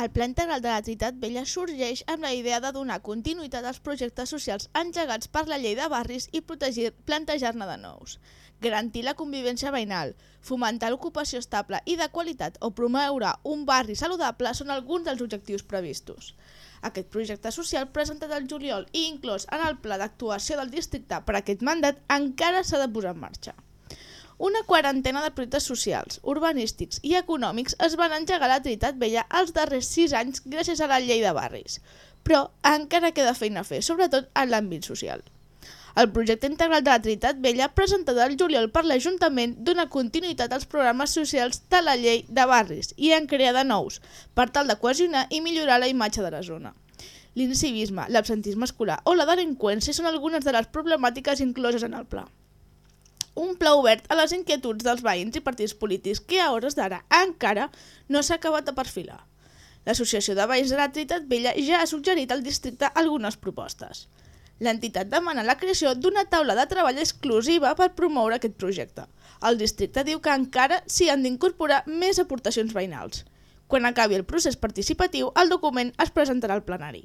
El Pla Integral de la Trinitat Vella sorgeix amb la idea de donar continuïtat als projectes socials engegats per la llei de barris i plantejar-ne de nous. Garantir la convivència veïnal, fomentar l'ocupació estable i de qualitat o promoure un barri saludable són alguns dels objectius previstos. Aquest projecte social presentat al juliol i inclòs en el pla d'actuació del districte per aquest mandat encara s'ha de posar en marxa. Una quarantena de projectes socials, urbanístics i econòmics es van engegar a la Trinitat Vella els darrers sis anys gràcies a la llei de barris. Però encara queda feina a fer, sobretot en l'àmbit social. El projecte integral de la Trinitat Vella, presentat al juliol per l'Ajuntament, dona continuïtat als programes socials de la llei de barris i en crea de nous, per tal de cohesionar i millorar la imatge de la zona. L'incivisme, l'absentisme escolar o la delinqüència són algunes de les problemàtiques incloses en el pla un pla obert a les inquietuds dels veïns i partits polítics que a hores d'ara encara no s'ha acabat de perfilar. L'Associació de Veïns de la Trinitat Vella ja ha suggerit al districte algunes propostes. L'entitat demana la creació d'una taula de treball exclusiva per promoure aquest projecte. El districte diu que encara s'hi han d'incorporar més aportacions veïnals. Quan acabi el procés participatiu, el document es presentarà al plenari.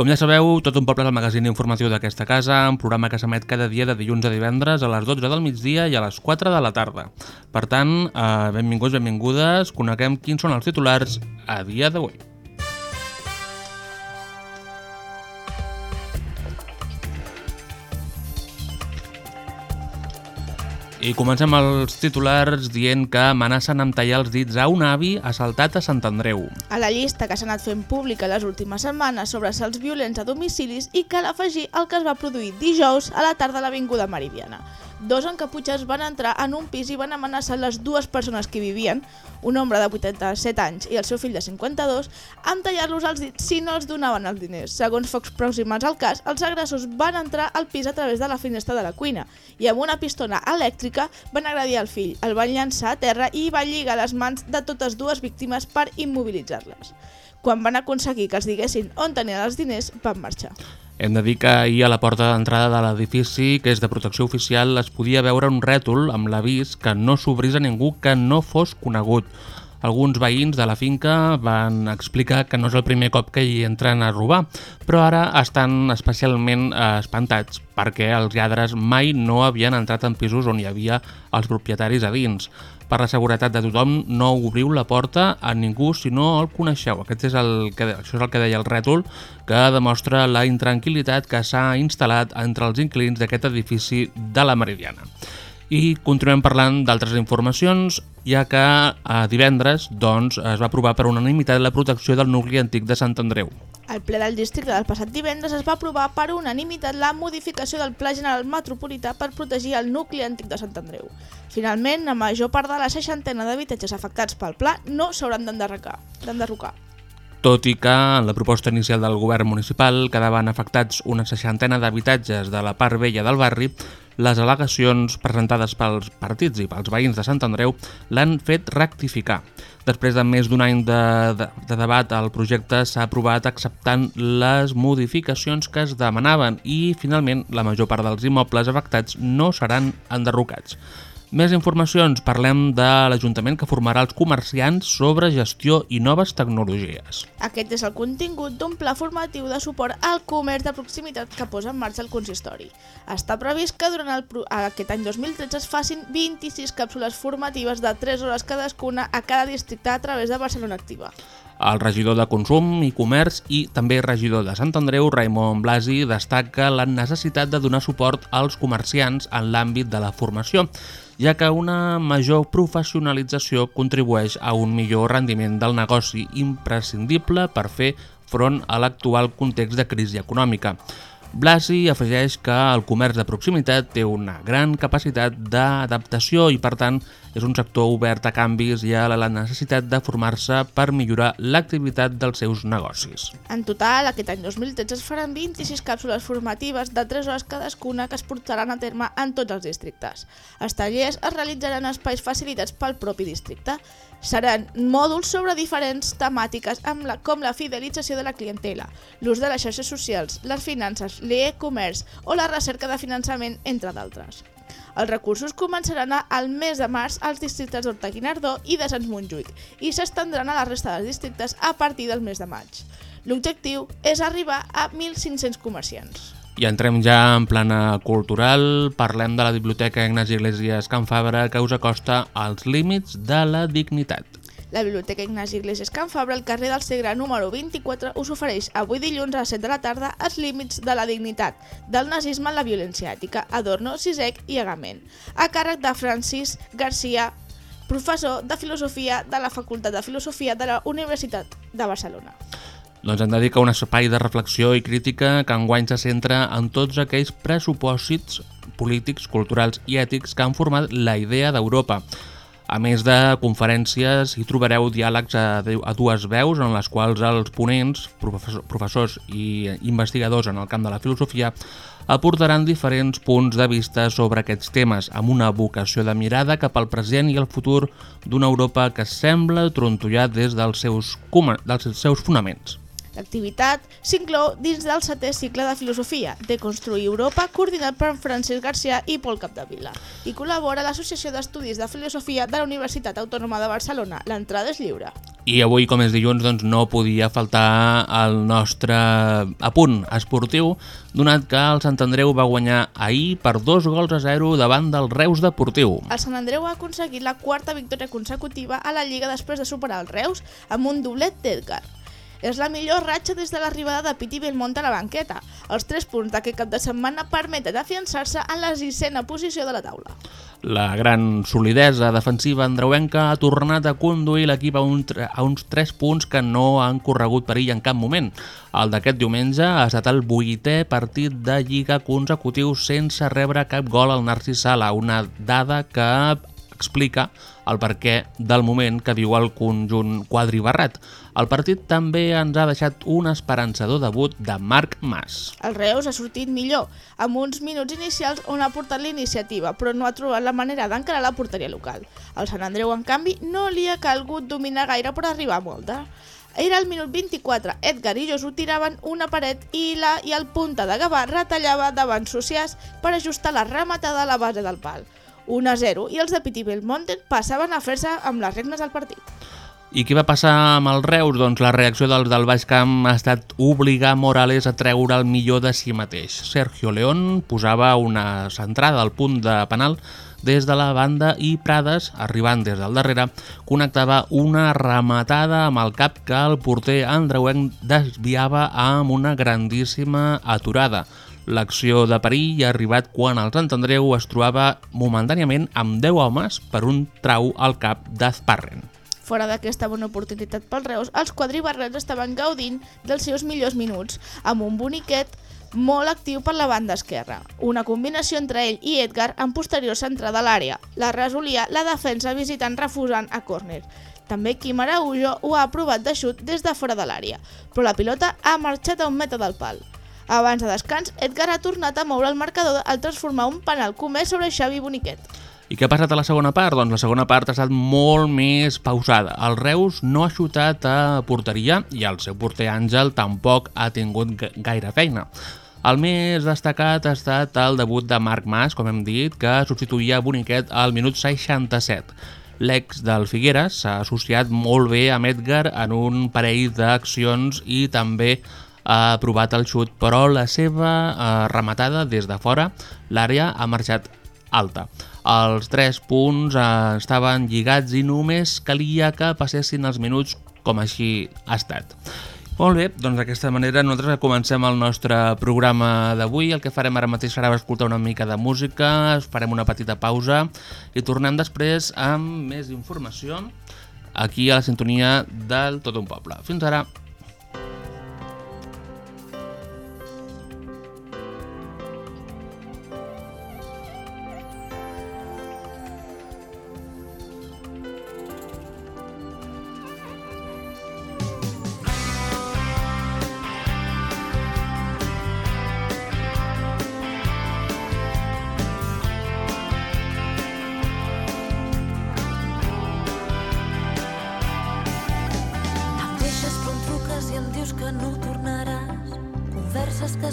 Com ja sabeu, Tot un poble és el magazín informatiu d'aquesta casa, un programa que s'emet cada dia de dilluns a divendres a les 12 del migdia i a les 4 de la tarda. Per tant, eh, benvinguts, benvingudes, coneguem quins són els titulars a dia d'avui. I comencem els titulars dient que amenacen amb tallar els dits a un avi assaltat a Sant Andreu. A la llista que s'ha anat fent pública les últimes setmanes sobre assalts violents a domicilis i cal afegir el que es va produir dijous a la tarda a l'Avinguda Meridiana. Dos encaputxats van entrar en un pis i van amenaçar les dues persones que vivien, un home de 87 anys i el seu fill de 52, amb tallar-los els dits si no els donaven els diners. Segons focs pròximats al cas, els agressors van entrar al pis a través de la finestra de la cuina i amb una pistola elèctrica van agredir el fill, el van llançar a terra i van lligar les mans de totes dues víctimes per immobilitzar-les. Quan van aconseguir que els diguessin on tenien els diners, van marxar. Hem de dir que ahir a la porta d'entrada de l'edifici, que és de protecció oficial, es podia veure un rètol amb l'avís que no s'obrís a ningú que no fos conegut. Alguns veïns de la finca van explicar que no és el primer cop que hi entren a robar, però ara estan especialment eh, espantats perquè els lladres mai no havien entrat en pisos on hi havia els propietaris a dins. Per la seguretat de tothom, no obriu la porta a ningú si no el coneixeu. Aquest és el que, això és el que deia el rètol, que demostra la intranquil·litat que s'ha instal·lat entre els inquilins d'aquest edifici de la Meridiana. I continuem parlant d'altres informacions, ja que a divendres doncs, es va aprovar per unanimitat la protecció del nucli antic de Sant Andreu. Al ple del districte del passat divendres es va aprovar per unanimitat la modificació del Pla General Metropolità per protegir el nucli antic de Sant Andreu. Finalment, la major part de la seixantena d'habitatges afectats pel pla no s'hauran d'enderrocar. Tot i que en la proposta inicial del govern municipal quedaven afectats una seixantena d'habitatges de la part vella del barri, les al·legacions presentades pels partits i pels veïns de Sant Andreu l'han fet rectificar. Després de més d'un any de, de, de debat, el projecte s'ha aprovat acceptant les modificacions que es demanaven i, finalment, la major part dels immobles afectats no seran enderrocats. Més informacions, parlem de l'Ajuntament que formarà els comerciants sobre gestió i noves tecnologies. Aquest és el contingut d'un pla formatiu de suport al comerç de proximitat que posa en marxa el consistori. Està previst que durant el, aquest any 2013 es facin 26 càpsules formatives de 3 hores cadascuna a cada districte a través de Barcelona Activa. El regidor de Consum i Comerç i també regidor de Sant Andreu, Raimon Blasi, destaca la necessitat de donar suport als comerciants en l'àmbit de la formació, ja que una major professionalització contribueix a un millor rendiment del negoci imprescindible per fer front a l'actual context de crisi econòmica. Blasi afegeix que el comerç de proximitat té una gran capacitat d'adaptació i, per tant, és un sector obert a canvis i a la necessitat de formar-se per millorar l'activitat dels seus negocis. En total, aquest any 2013 es faran 26 càpsules formatives de 3 hores cadascuna que es portaran a terme en tots els districtes. Els tallers es realitzaran en espais facilitats pel propi districte. Seran mòduls sobre diferents temàtiques amb la, com la fidelització de la clientela, l'ús de les xarxes socials, les finances, l'e-commerce o la recerca de finançament, entre d'altres. Els recursos començaran al mes de març als districtes d'Horta-Guinardó i de Sant Montjuïc i s'estendran a la resta dels districtes a partir del mes de maig. L'objectiu és arribar a 1.500 comerciants. I entrem ja en plana cultural, parlem de la Biblioteca Ignasi Iglesias Can Fabra que us acosta als límits de la dignitat. La Biblioteca Ignasi Iglesias Can Fabra, al carrer del Segre número 24, us ofereix avui dilluns a les 7 de la tarda els límits de la dignitat, del nazisme a la violència ètica, Adorno, Sisek i Agament, a càrrec de Francis Garcia, professor de Filosofia de la Facultat de Filosofia de la Universitat de Barcelona. Doncs hem de dir que un espai de reflexió i crítica que enguany se centra en tots aquells pressupòsits polítics, culturals i ètics que han format la idea d'Europa. A més de conferències, hi trobareu diàlegs a, dues veus en les quals els ponents, professors, i investigadors en el camp de la filosofia aportaran diferents punts de vista sobre aquests temes, amb una vocació de mirada cap al present i el futur d'una Europa que sembla trontollar des dels seus, dels seus fonaments. L'activitat s'inclou dins del setè cicle de filosofia, de Construir Europa, coordinat per Francesc Garcia i Pol Capdevila, i col·labora l'Associació d'Estudis de Filosofia de la Universitat Autònoma de Barcelona. L'entrada és lliure. I avui, com és dilluns, doncs no podia faltar el nostre apunt esportiu, donat que el Sant Andreu va guanyar ahir per dos gols a zero davant del Reus Deportiu. El Sant Andreu ha aconseguit la quarta victòria consecutiva a la Lliga després de superar el Reus amb un doblet d'Edgar. És la millor ratxa des de l'arribada de Piti Belmont a la banqueta. Els tres punts d'aquest cap de setmana permeten afiançar-se en la sisena posició de la taula. La gran solidesa defensiva andreuenca ha tornat a conduir l'equip a, un, a uns 3 punts que no han corregut perill en cap moment. El d'aquest diumenge ha estat el vuitè partit de Lliga consecutiu sense rebre cap gol al Narcís Sala, una dada que explica el perquè del moment que viu el conjunt quadribarrat. El partit també ens ha deixat un esperançador debut de Marc Mas. El Reus ha sortit millor, amb uns minuts inicials on ha portat l'iniciativa, però no ha trobat la manera d'encarar la porteria local. El Sant Andreu, en canvi, no li ha calgut dominar gaire per arribar a molta. Era el minut 24, Edgar i Josu tiraven una paret i, la, i el punta de Gavà retallava davant Sociàs per ajustar la rematada a la base del pal. 1 a 0 i els de Piti Belmonte passaven a fer-se amb les regnes del partit. I què va passar amb el Reus? Doncs la reacció dels del Baix Camp ha estat obligar Morales a treure el millor de si mateix. Sergio León posava una centrada al punt de penal des de la banda i Prades, arribant des del darrere, connectava una rematada amb el cap que el porter andreuenc desviava amb una grandíssima aturada. L'acció de perill ha arribat quan el Sant Andreu es trobava momentàniament amb 10 homes per un trau al cap d'Azparren. Fora d'aquesta bona oportunitat pel Reus, els quadribarrets estaven gaudint dels seus millors minuts, amb un boniquet molt actiu per la banda esquerra. Una combinació entre ell i Edgar en posterior centrada a l'àrea. La resolia la defensa visitant refusant a córner. També Quim Araujo ho ha provat de xut des de fora de l'àrea, però la pilota ha marxat a un metre del pal. Abans de descans, Edgar ha tornat a moure el marcador al transformar un penal comès sobre Xavi Boniquet. I què ha passat a la segona part? Doncs la segona part ha estat molt més pausada. El Reus no ha xutat a porteria i el seu porter Àngel tampoc ha tingut gaire feina. El més destacat ha estat el debut de Marc Mas, com hem dit, que substituïa Boniquet al minut 67. L'ex del Figueres s'ha associat molt bé amb Edgar en un parell d'accions i també ha provat el xut, però la seva eh, rematada des de fora, l'àrea ha marxat alta. Els tres punts eh, estaven lligats i només calia que passessin els minuts com així ha estat. Molt bé, doncs d'aquesta manera nosaltres comencem el nostre programa d'avui. El que farem ara mateix serà escoltar una mica de música, farem una petita pausa i tornem després amb més informació aquí a la sintonia del Tot un Poble. Fins ara.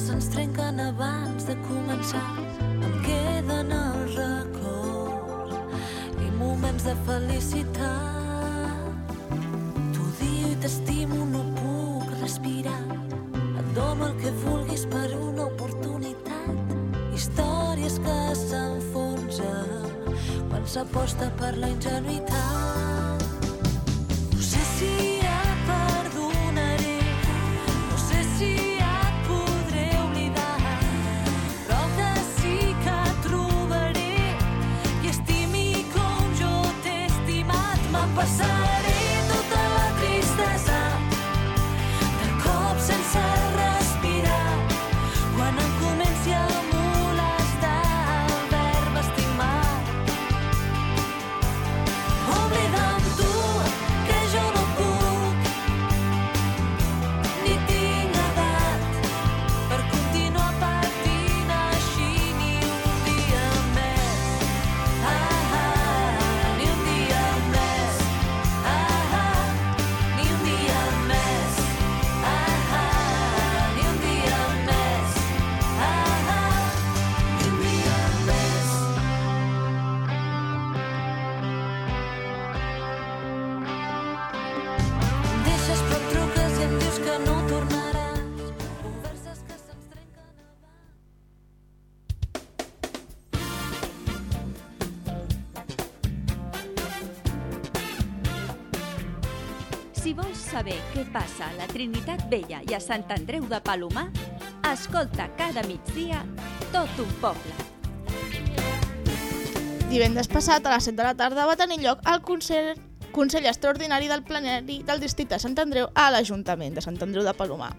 Se'ns trenquen abans de començar. Em queden els records i moments de felicitat. T'odio i t'estimo, no puc respirar. Et dono el que vulguis per una oportunitat. Històries que s'enfonsen quan s'aposta per la ingenuïtat. Saber què passa a la Trinitat Vella i a Sant Andreu de Palomar, escolta cada migdia tot un poble. Divendres passat, a les 7 de la tarda, va tenir lloc el Consell, Consell Extraordinari del Plenari del Districte de Sant Andreu a l'Ajuntament de Sant Andreu de Palomar.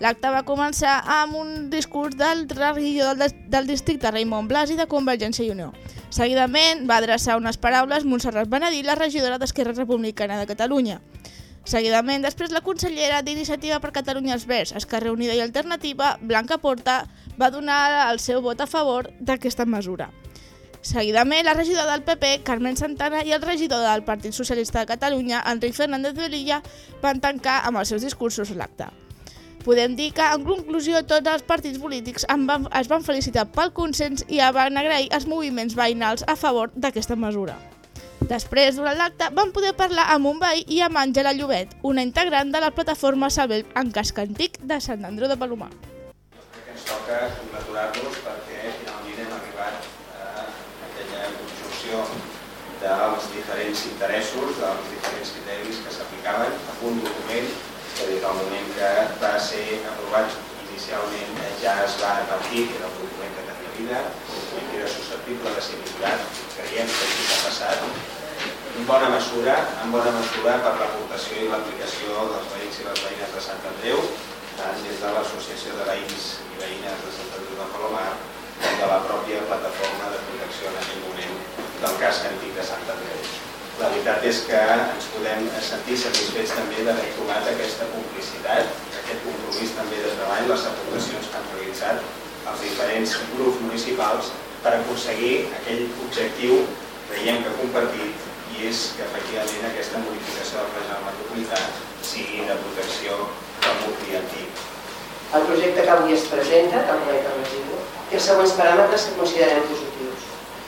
L'acte va començar amb un discurs del regidor del, del districte, Raimon Blas, i de Convergència i Unió. Seguidament va adreçar unes paraules Montserrat Benedí, la regidora d'Esquerra Republicana de Catalunya. Seguidament, després la consellera d'Iniciativa per Catalunya els Verds, Esquerra Unida i Alternativa, Blanca Porta, va donar el seu vot a favor d'aquesta mesura. Seguidament, la regidora del PP, Carmen Santana, i el regidor del Partit Socialista de Catalunya, Enric Fernández Velilla, van tancar amb els seus discursos l'acte. Podem dir que, en conclusió, tots els partits polítics van, es van felicitar pel consens i van agrair els moviments veïnals a favor d'aquesta mesura. Després, durant l'acte, van poder parlar amb un veí i amb Àngela Llobet, una integrant de la plataforma Sabel en casc antic de Sant Andreu de Palomar. que ens toca congratular-nos perquè finalment hem arribat a aquella conjunció dels diferents interessos, dels diferents criteris que s'aplicaven a un document que des del moment que va ser aprovat inicialment eh, ja es va advertir que era un document que tenia vida, document que era susceptible de ser millorat, creiem que així ha passat, en bona mesura, en bona mesura per l'aportació i l'aplicació dels veïns i les veïnes de Sant Andreu, tant des de l'Associació de Veïns i Veïnes de Sant Andreu de Palomar com de la pròpia plataforma de protecció en aquell moment del cas antic de Sant Andreu. La veritat és que ens podem sentir satisfets també d'haver trobat aquesta complicitat, aquest compromís també de treball, les aportacions que han realitzat els diferents grups municipals per aconseguir aquell objectiu, creiem que compartit, i és que efectivament aquesta modificació del regional metropolità sigui de protecció del nucli antic. El projecte que avui es presenta, dit el regidor, té els següents paràmetres que considerem positius.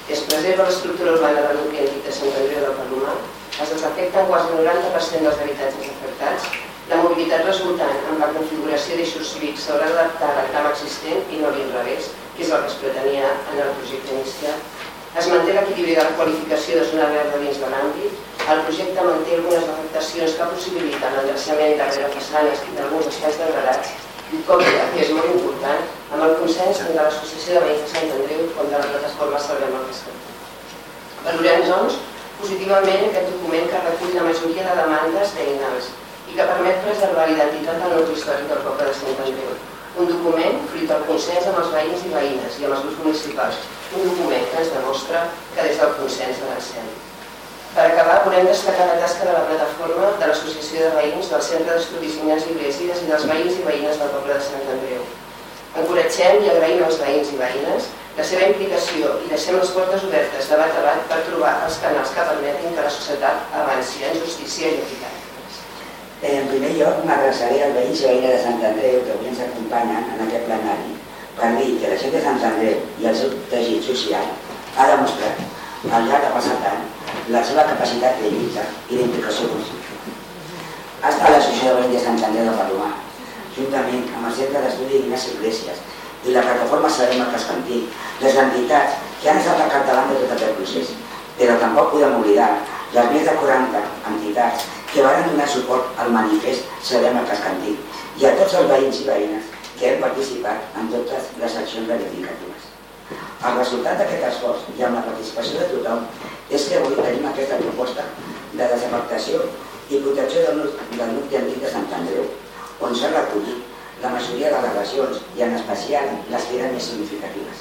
Es preserva l'estructura urbana del nucli antic de Sant Andreu del Palomar, es desafecten quasi el 90% dels habitatges afectats, la mobilitat resultant amb la configuració d'eixos cívics s'haurà d'adaptar al camp existent i no a l'inrevés, que és el que es pretenia en el projecte inicial. Es manté l'equilibri de la qualificació de zona verda dins de l'àmbit. El projecte manté algunes afectacions que possibiliten l'endreçament darrere façanes d'alguns espais degradats compta, que és molt important, amb el consens de l'Associació de Veïns de Sant Andreu de la plataforma Salvem el Pescat. Valorem, doncs, positivament aquest document que recull la majoria de demandes veïnals i que permet preservar l'identitat del nucli històric del poble de Sant Andreu. Un document fruit del consens amb els veïns i veïnes i amb els grups municipals. Un document que ens demostra que des del consens avancem. Per acabar, volem destacar la tasca de la plataforma de l'Associació de Veïns del Centre d'Estudis Ignasi Iglesias i dels veïns i veïnes del poble de Sant Andreu. Encoratgem i agraïm als veïns i veïnes la seva implicació i deixem les portes obertes de bat a bat per trobar els canals que permetin que la societat avanci en justícia i equitat. En primer lloc, m'adreçaré als veïns i veïnes de Sant Andreu que avui ens acompanyen en aquest plenari per dir que la gent de Sant Andreu i el seu teixit social ha demostrat al llarg de passat any la seva capacitat de lluita i d'implicació constitucional. Ha estat l'Associació de de Sant Andreu de Palomar, juntament amb el Centre d'Estudi Ignasi Iglesias i la plataforma Sabem el Cascantí, les entitats que han estat al capdavant de tot aquest procés. Però tampoc podem oblidar les més de 40 entitats que van donar suport al manifest Sabem el Cascantí i a tots els veïns i veïnes que hem participat en totes les accions verificatives. El resultat d'aquest esforç i amb la participació de tothom és que avui tenim aquesta proposta de desafectació i protecció del, del nucli antic de Sant Andreu, on s'ha recollit la majoria de les lesions i en especial les que eren més significatives.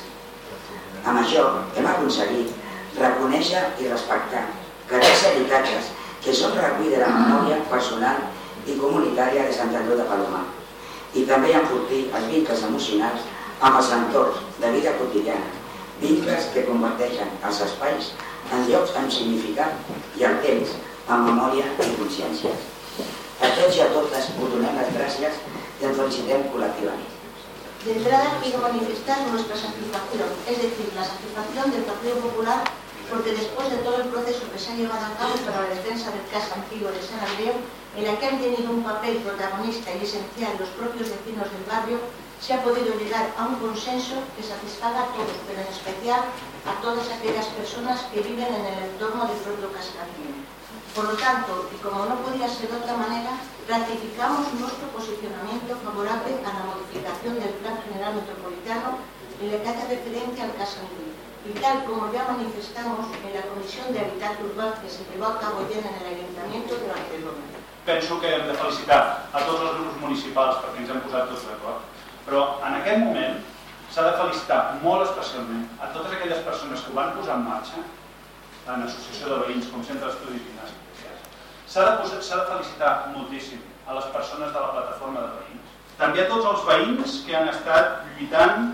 Amb això hem aconseguit reconèixer i respectar que aquests habitatges que són recull de la memòria personal i comunitària de Sant Andreu de Palomar i també enfortir els vincles emocionals amb els entorns de vida quotidiana, vincles que converteixen els espais en llocs amb significat i el temps amb memòria i consciència. A tots i a totes us donem les gràcies i ens felicitem col·lectivament. De entrada quiero manifestar nuestra satisfacción, es decir, la satisfacción del Partido Popular porque después de todo el proceso que se ha llevado a cabo para la defensa del caso antiguo de San Andreu, en la que han tenido un papel protagonista y esencial los propios vecinos del barrio, se ha podido llegar a un consenso que satisfaga a todos, pero en especial a todas aquellas personas que viven en el entorno del propio Cascantín. Por lo tanto, y como no podía ser de otra manera, ratificamos nuestro posicionamiento favorable a la modificación del Plan General Metropolitano en la que hace referencia al caso y tal como ya manifestamos en la Comisión de Habitat Urbà que se llevó a cabo ayer en el Ayuntamiento el domingo. Penso que hem de felicitar a tots els grups municipals perquè ens hem posat tots d'acord, però en aquest moment s'ha de felicitar molt especialment a totes aquelles persones que ho van posar en marxa, en Associació de Veïns, com Centre d'Estudis Gimnàs S'ha de, de felicitar moltíssim a les persones de la plataforma de veïns, també a tots els veïns que han estat lluitant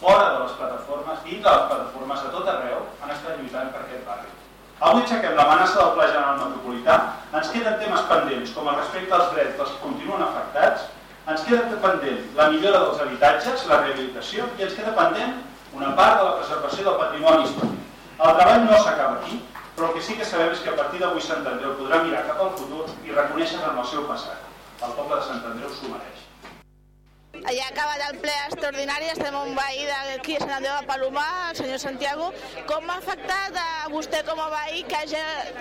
fora de les plataformes, dins de les plataformes, a tot arreu, han estat lluitant per aquest barri. Avui aixequem l'amenaça del Pla General Metropolità, ens queden temes pendents, com el respecte als drets dels que continuen afectats, ens queda pendent la millora dels habitatges, la rehabilitació, i ens queda pendent una part de la preservació del patrimoni històric. El treball no s'acaba aquí, però el que sí que sabem és que a partir d'avui Sant Andreu podrà mirar cap al futur i reconèixer en el seu passat. El poble de Sant Andreu s'ho mereix. Allà acabat el ple extraordinari, estem un veí d'aquí a Sant Andreu de Palomar, el senyor Santiago. Com ha afectat a vostè com a veí que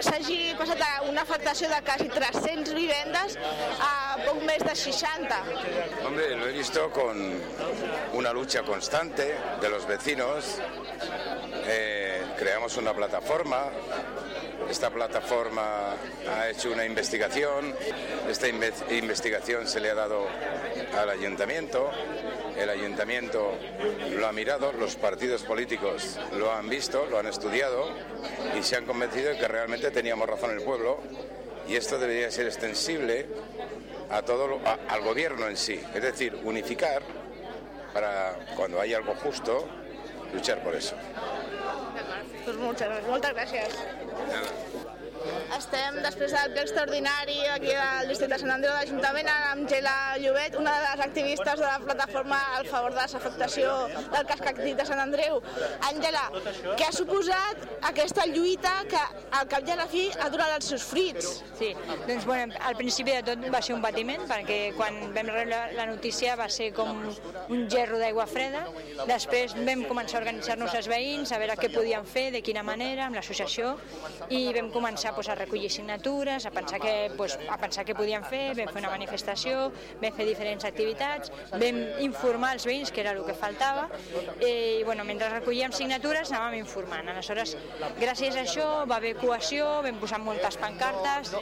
s'hagi passat a una afectació de quasi 300 vivendes a poc més de 60? Hombre, lo he visto con una lucha constante de los vecinos. Eh, creamos una plataforma Esta plataforma ha hecho una investigación, esta investigación se le ha dado al ayuntamiento, el ayuntamiento lo ha mirado, los partidos políticos lo han visto, lo han estudiado y se han convencido de que realmente teníamos razón el pueblo y esto debería ser extensible a todo al gobierno en sí, es decir, unificar para cuando hay algo justo luchar por eso. Pues muchas, muchas gracias. Estem després del ple extraordinari aquí al districte de Sant Andreu de l'Ajuntament amb Gela Llobet, una de les activistes de la plataforma al favor de la desafectació del casc actiu de Sant Andreu. Àngela, què ha suposat aquesta lluita que al cap i a la fi ha donat els seus fruits? Sí, doncs bueno, al principi de tot va ser un patiment perquè quan vam rebre la notícia va ser com un gerro d'aigua freda. Després vam començar a organitzar-nos els veïns, a veure què podíem fer, de quina manera, amb l'associació, i vam començar a recollir signatures, a pensar, que, pues, a pensar què podíem fer, vam fer una manifestació, vam fer diferents activitats, vam informar els veïns, que era el que faltava, i bueno, mentre recollíem signatures anàvem informant. Aleshores, gràcies a això va haver cohesió, vam posar moltes pancartes,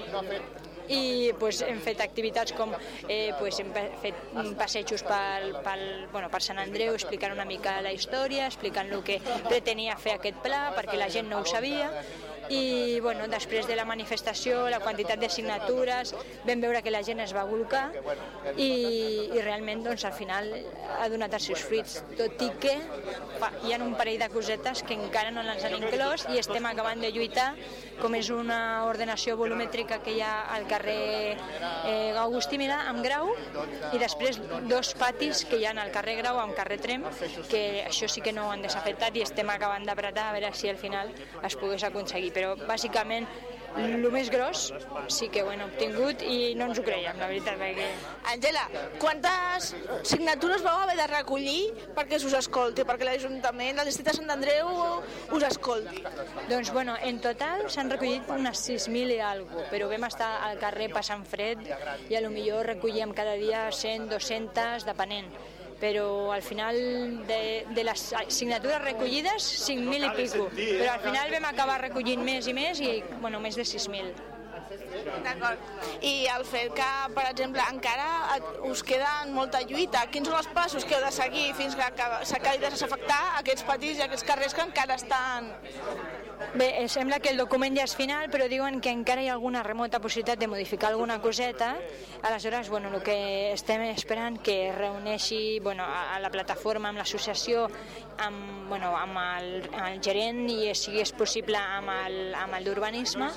i pues, hem fet activitats com eh, pues, hem fet passejos pel, pel, bueno, per Sant Andreu explicant una mica la història, explicant el que pretenia fer aquest pla perquè la gent no ho sabia i bueno, després de la manifestació, la quantitat de signatures, vam veure que la gent es va volcar i, i realment doncs, al final ha donat els seus fruits, tot i que hi ha un parell de cosetes que encara no les han inclòs i estem acabant de lluitar com és una ordenació volumètrica que hi ha al carrer eh, Agustí Milà amb Grau i després dos patis que hi ha al carrer Grau amb carrer Trem que això sí que no ho han desafectat i estem acabant d'apretar a veure si al final es pogués aconseguir però bàsicament el més gros sí que ho hem obtingut i no ens ho creiem, la veritat, perquè... Àngela, quantes signatures vau haver de recollir perquè us escolti, perquè l'Ajuntament del districte de Sant Andreu us escolti? Doncs, bueno, en total s'han recollit unes 6.000 i alguna però vam estar al carrer passant fred i a lo millor recollíem cada dia 100, 200, depenent però al final de, de les signatures recollides 5.000 i pico, però al final vam acabar recollint més i més i bueno, més de 6.000. D'acord. I el fet que, per exemple, encara us queda molta lluita, quins són els passos que heu de seguir fins que s'acabi de desafectar aquests petits i aquests carrers que encara estan Bé, eh, sembla que el document ja és final, però diuen que encara hi ha alguna remota possibilitat de modificar alguna coseta. Aleshores, bueno, el que estem esperant que reuneixi bueno, a, la plataforma, amb l'associació, amb, bueno, amb el, el gerent i si és possible amb el, amb el d'urbanisme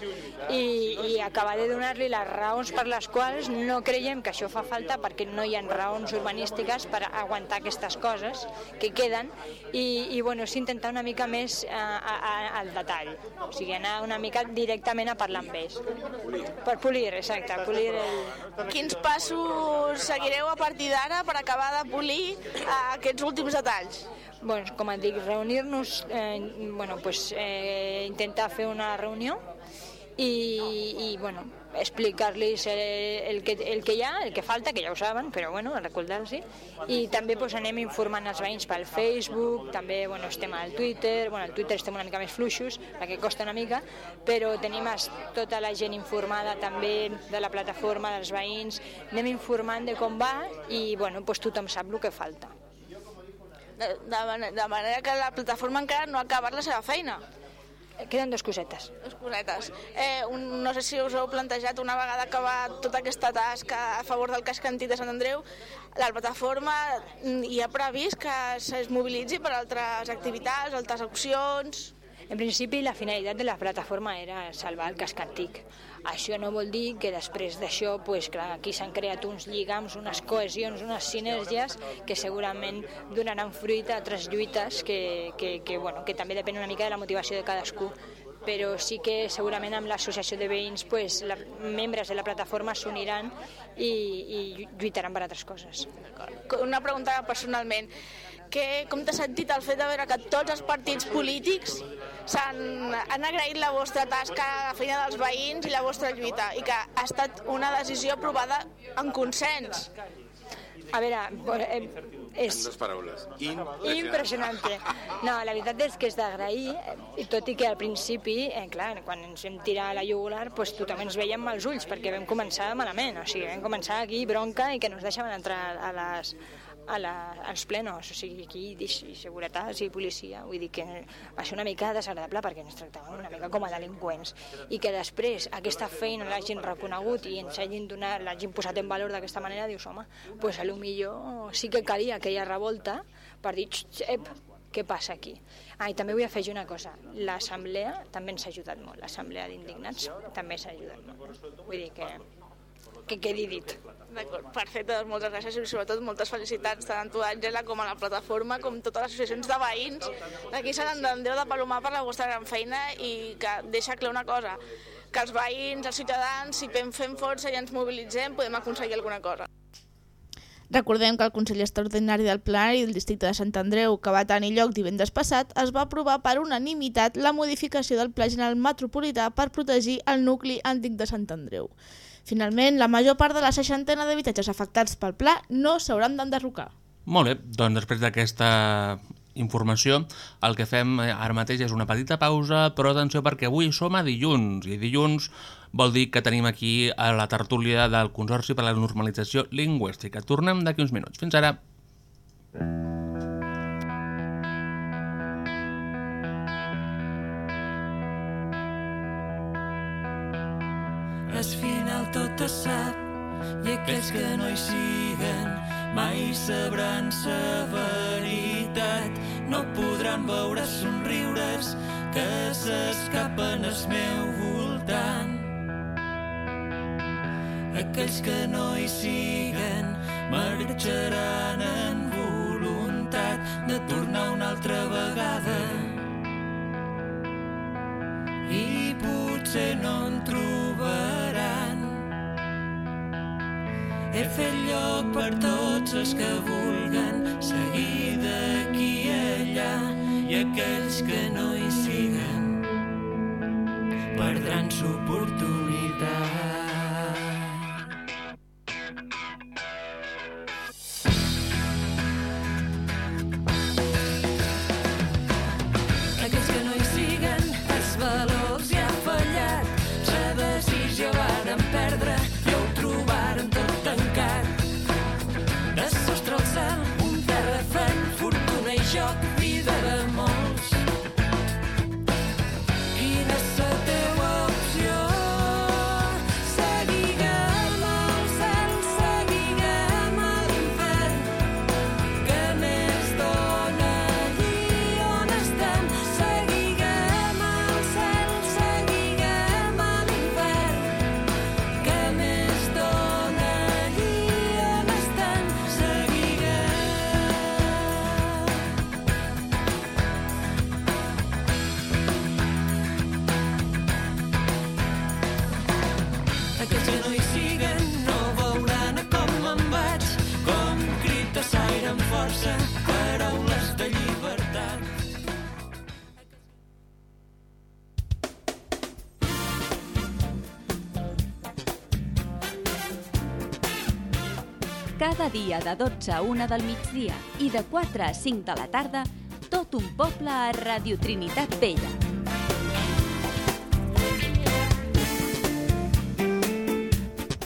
i, i acabar de donar-li les raons per les quals no creiem que això fa falta perquè no hi ha raons urbanístiques per aguantar aquestes coses que queden i, i bueno, s'intentar una mica més eh, al detall, o sigui, anar una mica directament a parlar amb ells. Per polir, exacte, polir el... Quins passos seguireu a partir d'ara per acabar de polir eh, aquests últims detalls? Bueno, com et dic, reunir-nos, eh, bueno, pues, eh, intentar fer una reunió i, i bueno, explicar-los el, el, que, el que hi ha, el que falta, que ja ho saben, però bueno, recordar-los i també pues, anem informant els veïns pel Facebook, també bueno, estem al Twitter, bueno, al Twitter estem una mica més fluixos, perquè costa una mica, però tenim tota la gent informada també de la plataforma, dels veïns, anem informant de com va i bueno, pues, tothom sap el que falta. De, de, de manera que la plataforma encara no ha acabat la seva feina. Queden dos cosetes. Dos cosetes. Eh, un, no sé si us heu plantejat una vegada acabat tota aquesta tasca a favor del casc antic de Sant Andreu, la plataforma hi ha previst que es mobilitzi per altres activitats, altres opcions... En principi, la finalitat de la plataforma era salvar el casc antic. Això no vol dir que després d'això, pues, clar, aquí s'han creat uns lligams, unes cohesions, unes sinergies que segurament donaran fruit a altres lluites que, que, que, bueno, que també depèn una mica de la motivació de cadascú. Però sí que segurament amb l'associació de veïns pues, la, membres de la plataforma s'uniran i, i lluitaran per altres coses. Una pregunta personalment que, com t'has sentit el fet de veure que tots els partits polítics han, han agraït la vostra tasca, la feina dels veïns i la vostra lluita i que ha estat una decisió aprovada en consens? A veure, eh, és... En dues paraules. Impressionant. No, la veritat és que és d'agrair, i tot i que al principi, eh, clar, quan ens vam tirar a la jugular, pues, tothom ens veia amb els ulls, perquè vam començar malament, o sigui, vam començar aquí bronca i que no ens deixaven entrar a les, a la, als plenos, o sigui, aquí i seguretat i policia, vull dir que va ser una mica desagradable perquè ens tractaven una mica com a delinqüents i que després aquesta feina l'hagin reconegut i ens hagin donat, l'hagin posat en valor d'aquesta manera, dius, home, pues a lo millor sí que calia aquella revolta per dir, ep, què passa aquí. Ah, i també vull afegir una cosa, l'assemblea també ens ha ajudat molt, l'assemblea d'indignats també s'ha ajudat molt. Vull dir que, que quedi dit. D'acord, perfecte, doncs moltes gràcies i sobretot moltes felicitats tant a tu, Àngela, com a la plataforma, com totes les associacions de veïns d'aquí a Sant Andreu de Palomar per la vostra gran feina i que deixa clar una cosa, que els veïns, els ciutadans, si fem força i ens mobilitzem, podem aconseguir alguna cosa. Recordem que el Consell Extraordinari del Plenari del Districte de Sant Andreu, que va tenir lloc divendres passat, es va aprovar per unanimitat la modificació del Pla General Metropolità per protegir el nucli antic de Sant Andreu. Finalment, la major part de la seixantena d'habitatges afectats pel pla no s'hauran d'enderrocar. Molt bé, doncs després d'aquesta informació, el que fem eh, ara mateix és una petita pausa, però atenció perquè avui som a dilluns, i dilluns vol dir que tenim aquí a la tertúlia del Consorci per a la Normalització Lingüística. Tornem d'aquí uns minuts. Fins ara. Al final tot es sap i aquells que no hi siguen mai sabran sa veritat. No podran veure somriures que s'escapen al meu voltant. Aquells que no hi siguen marxaran en voluntat de tornar una altra vegada i potser no en trobaran. He fet lloc per tots els que vulguen seguir d'aquí a allà i aquells que no hi siguen perdran l'oportunitat. Cada dia de 12 a 1 del migdia i de 4 a 5 de la tarda, tot un poble a Radio Trinitat Vella.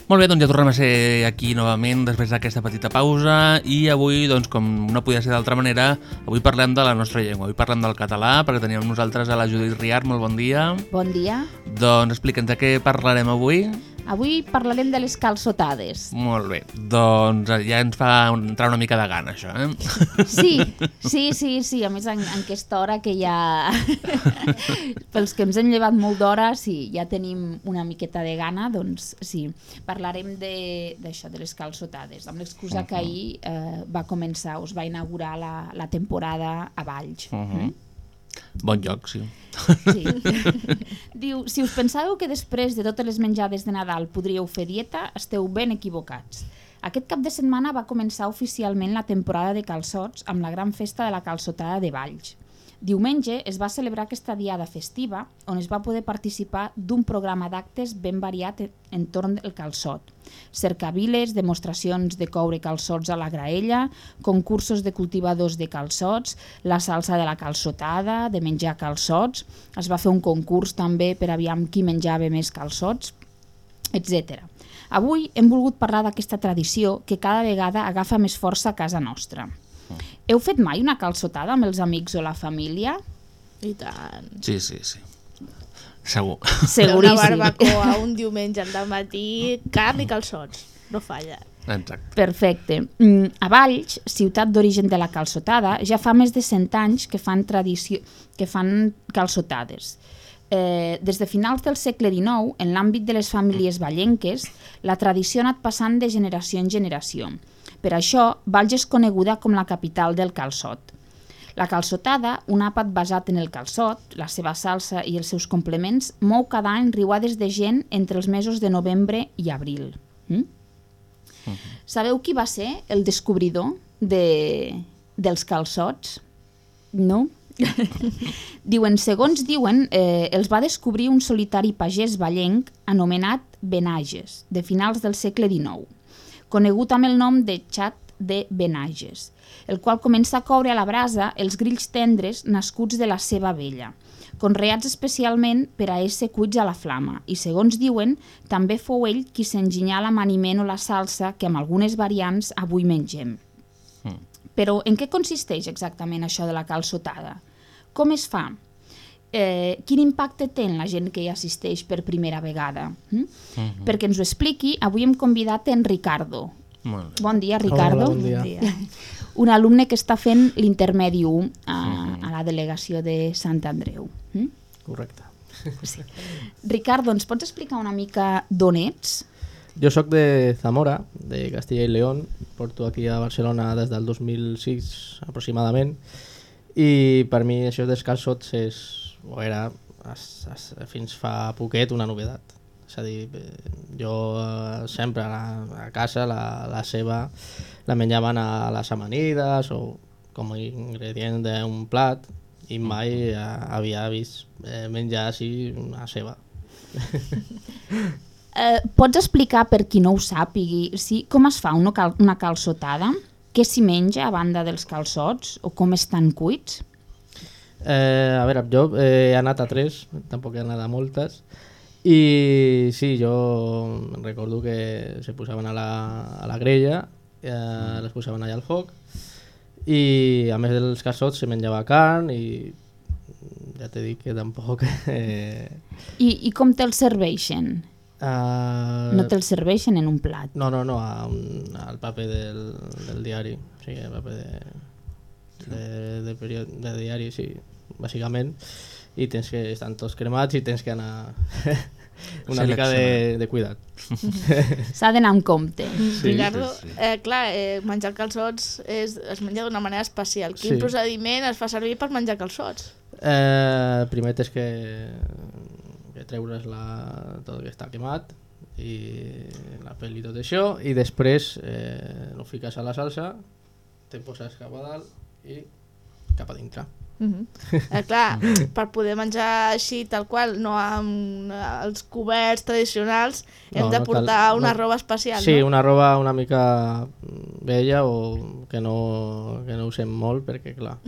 Molt bé, doncs ja tornem a ser aquí novament després d'aquesta petita pausa i avui, doncs, com no podia ser d'altra manera, avui parlem de la nostra llengua, avui parlem del català perquè teníem nosaltres a la Judit Riar, molt bon dia. Bon dia. Doncs explica'ns de què parlarem avui. Avui parlarem de les calçotades. Molt bé, doncs ja ens fa entrar una mica de gana, això, eh? Sí, sí, sí, sí. A més, en, en aquesta hora que ja... Pels que ens hem llevat molt d'hora, sí, ja tenim una miqueta de gana, doncs sí, parlarem de- d'això, de, de les calçotades, amb l'excusa que Mhm. ahir eh, va començar, us va inaugurar la, la temporada a Valls. Uh -huh. Bon lloc, sí. Sí. Diu, si us pensàveu que després de totes les menjades de Nadal podríeu fer dieta, esteu ben equivocats. Aquest cap de setmana va començar oficialment la temporada de calçots amb la gran festa de la calçotada de Valls. Diumenge es va celebrar aquesta diada festiva on es va poder participar d'un programa d'actes ben variat en- entorn del calçot. Cercaviles, demostracions de coure calçots a la graella, concursos de cultivadors de calçots, la salsa de la calçotada, de menjar calçots, es va fer un concurs també per aviam qui menjava més calçots, etc. Avui hem volgut parlar d'aquesta tradició que cada vegada agafa més força a casa nostra. Heu fet mai una calçotada amb els amics o la família? I tant. Sí, sí, sí. Segur. Una barbacoa un diumenge al matí, carn i calçots. No falla. Exacte. Perfecte. Mm, a Valls, ciutat d'origen de la calçotada, ja fa més de 100 anys que fan, tradició, que fan calçotades. Eh, des de finals del segle XIX, en l'àmbit de les famílies vallenques, la tradició ha anat passant de generació en generació. Per això, Valls és coneguda com la capital del calçot. La calçotada, un àpat basat en el calçot, la seva salsa i els seus complements, mou cada any riuades de gent entre els mesos de novembre i abril. Mm? Sabeu qui va ser el descobridor de, dels calçots? No? diuen, segons diuen, eh, els va descobrir un solitari pagès vallenc anomenat Benages, de finals del segle XIX, conegut amb el nom de Xat de Benages, el qual comença a coure a la brasa els grills tendres nascuts de la seva vella, conreats especialment per a ésser cuits a la flama, i segons diuen, també fou ell qui s'enginyà l'amaniment o la salsa que amb algunes variants avui mengem. Mm. Però en què consisteix exactament això de la calçotada? Com es fa? Eh, quin impacte té en la gent que hi assisteix per primera vegada? Mm? Mhm. Perquè ens ho expliqui, avui hem convidat en Ricardo. Bon dia, Ricardo. Hola, bon dia. Bon dia. Un alumne que està fent l'intermedi 1 a, a la delegació de Sant Andreu. Mm? Correcte. Sí. Ricardo, ens pots explicar una mica d'on ets? Jo sóc de Zamora, de Castilla i León, porto aquí a Barcelona des del 2006 aproximadament, i per mi això dels calçots és, o era es, es, fins fa poquet una novedat. És a dir, jo eh, sempre a, la, a casa la, la seva la menjaven a les amanides o com a ingredient d'un plat i mai eh, havia vist eh, menjar així una ceba. Eh, pots explicar per qui no ho sàpigui sí, com es fa una, cal una calçotada? Què s'hi menja a banda dels calçots o com estan cuits? Eh, a veure, jo eh, he anat a tres, tampoc he anat a moltes, i sí, jo recordo que se posaven a la, a la grella, eh, les posaven allà al foc, i a més dels calçots se menjava carn i ja t'he dit que tampoc... Eh, I, I com te'ls serveixen? Uh, No te'ls serveixen en un plat? No, no, no, a un, al paper del, del diari, o sigui, al paper de, de, de, period, de diari, sí, bàsicament, i tens que estan tots cremats i tens que anar una mica de, de cuidat. S'ha d'anar amb compte. Sí, Ricardo, sí, sí. eh, clar, eh, menjar calçots és, es menja d'una manera especial. Quin Sí. procediment es fa servir per menjar calçots? Eh, primer tens que, que treure's la, tot el que està quemat i la pell i tot això i després eh, ho fiques a la salsa te poses cap a dalt i cap a dintre Mhm. Eh, clar, per poder menjar així tal qual, no amb eh, els coberts tradicionals, hem No, de no portar cal- una no. roba especial, sí, no? una roba una mica vella o que no, que no usem molt perquè clar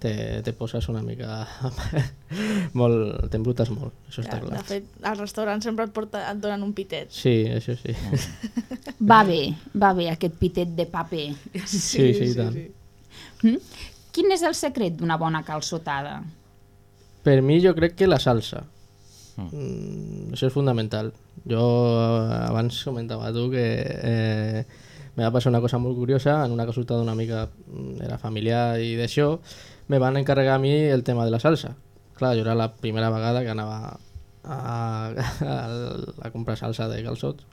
te, te poses una mica molt, t'embrutes molt, això està Clar, clar. de fet, al restaurant sempre et, porta, et donen un pitet. Sí, això sí. Va bé, va bé aquest pitet de paper. Sí, sí, sí, i tant. Mm? Quin és el secret d'una bona calçotada? Per mi jo crec que la salsa. Mm, això és fundamental. Jo eh, abans comentava tu que eh, me va passar una cosa molt curiosa en una consulta d'una amiga, mm, era familiar i d'això, me van encarregar a mi el tema de la salsa. Clar, jo era la primera vegada que anava a, a, a comprar salsa de calçots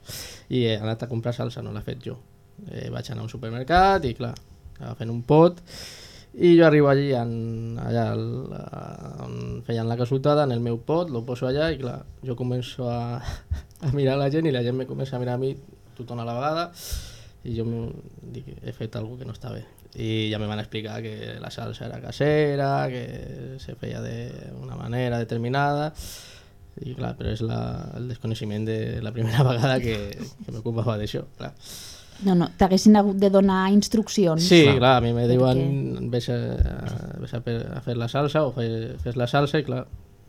i he anat a comprar salsa, no l'he fet jo. Eh, vaig anar a un supermercat i clar, agafen un pot i jo arribo allí en, allà al, a- on feien la consultada en el meu pot, lo poso allà i clar, jo començo a, a mirar la gent i la gent me comença a mirar a mi tothom a la vegada i jo dic, he fet alguna que no està bé i ja me van explicar que la salsa era casera, que se feia d'una manera determinada i clar, però és la, el desconeixement de la primera vegada que, que m'ocupava d'això, clar. No, no, t'haguessin hagut de donar instruccions. Sí, clar, a mi me Perquè- diuen ves, a, ves a, per- a fer la salsa o fe, fes la salsa i clar,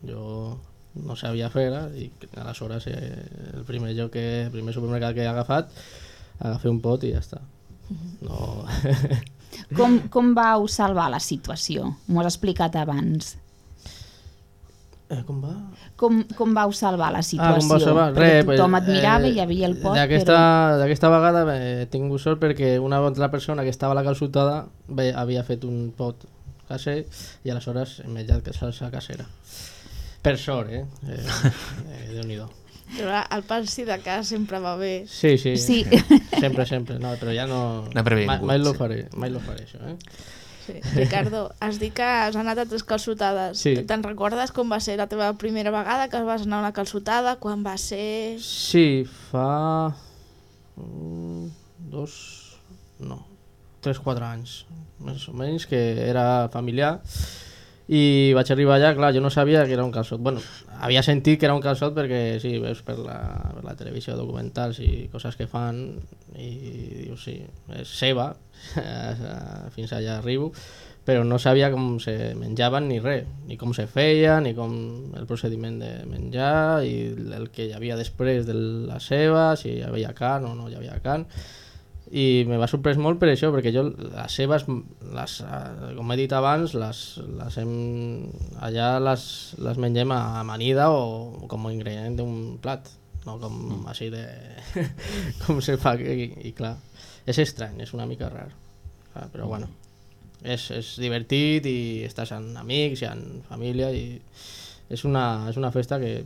jo no sabia fer-la i aleshores eh, el primer lloc que, el primer supermercat que he agafat agafé un pot i ja està. No... Com, com vau salvar la situació? M'ho has explicat abans. Eh, com va? Com, com vau salvar la Ah, situació? com va salvar? Perquè Re, tothom pues, admirava, eh, hi havia el pot, però... d'aquesta vegada eh, he tingut sort perquè una altra persona que estava a la calçotada bé, havia fet un pot caser i aleshores he menjat que salsa casera. Per sort, eh? eh, eh Déu-n'hi-do. Però el pa si de casa sempre va bé. Sí, sí, Sí. sempre, sempre, no, però ja no... Mai, mai lo sí. faré, mai lo faré, això, eh? Sí. Ricardo, has dit que has anat a tres calçotades. Sí. Te'n recordes com va ser la teva primera vegada que vas anar a una calçotada? Quan va ser... Sí, fa... mm, dos... no, tres, quatre anys, més o menys, que era familiar i vaig arribar allà, clar, jo no sabia que era un calçot. Bueno, havia sentit que era un calçot perquè, sí, veus per la, per la televisió documentals i coses que fan i dius, sí, és seva, fins allà arribo, però no sabia com se menjaven ni res, ni com se feia, ni com el procediment de menjar i el que hi havia després de la ceba, si hi havia carn o no hi havia carn i me va sorprès molt per això, perquè jo les seves, les, eh, com he dit abans, les, les hem, allà les, les mengem a amanida o com a ingredient d'un plat, no com mm. així de... com se fa, i, i clar, és estrany, és una mica rar, però bueno, és, és divertit i estàs amb amics i amb família i és una, és una festa que,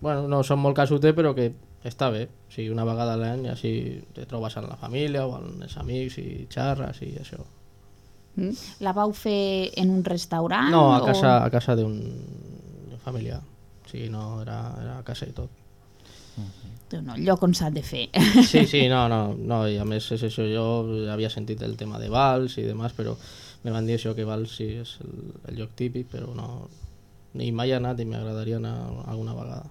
bueno, no som molt casuter, però que està bé, o sigui, una vegada a l'any així te trobes amb la família o amb els amics i xarres i això. Mm? La vau fer en un restaurant? No, a o- casa, a casa d'un familiar, o sigui, no, era, era a casa i tot. No, el lloc on s'ha de fer. Sí, sí, no, no, no, i a més és això, jo havia sentit el tema de vals i demás, però me van dir això que vals sí és el, el lloc típic, però no, ni mai he anat i m'agradaria anar alguna vegada.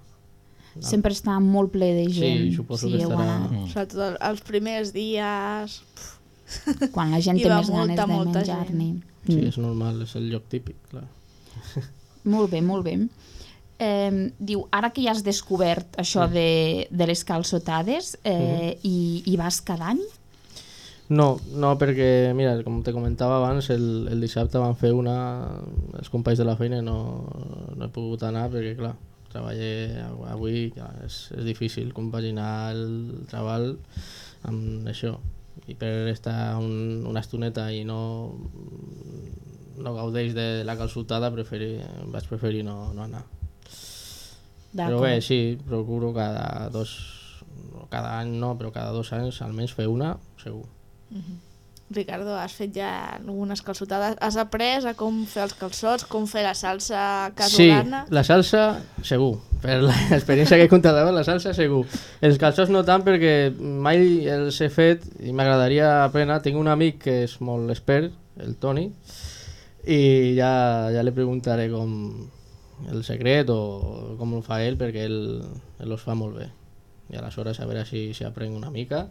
Sempre està molt ple de gent. Sí, suposo si que estarà... anat. Sobretot el- els primers dies... Quan la gent Hi té més ganes molta, de molta menjar-ne. Sí, Mm. és normal, és el lloc típic, clar. Molt bé, molt bé. Eh, diu, ara que ja has descobert això Sí. de, de les calçotades, eh, i, i vas cada any? No, no, perquè, mira, com te comentava abans, el, el dissabte van fer una... Els companys de la feina no, no he pogut anar perquè, clar, treballé avui, és, és difícil compaginar el treball amb això. I per estar un, una estoneta i no, no gaudeix de la calçotada, preferi, vaig preferir no, no anar. Però bé, sí, procuro cada dos, cada any no, però cada dos anys almenys fer una, segur. Mhm. Ricardo, has fet ja algunes calçotades. Has après a com fer els calçots, com fer la salsa Sí, casolana? la salsa segur, per l'experiència que he contat la salsa segur. Els calçots no tant perquè mai els he fet i m'agradaria aprendre. Tinc un amic que és molt expert, el Toni, i ja, ja li preguntaré com el secret o com ho fa ell perquè ell, ell els fa molt bé. I aleshores a veure si, si aprenc una mica,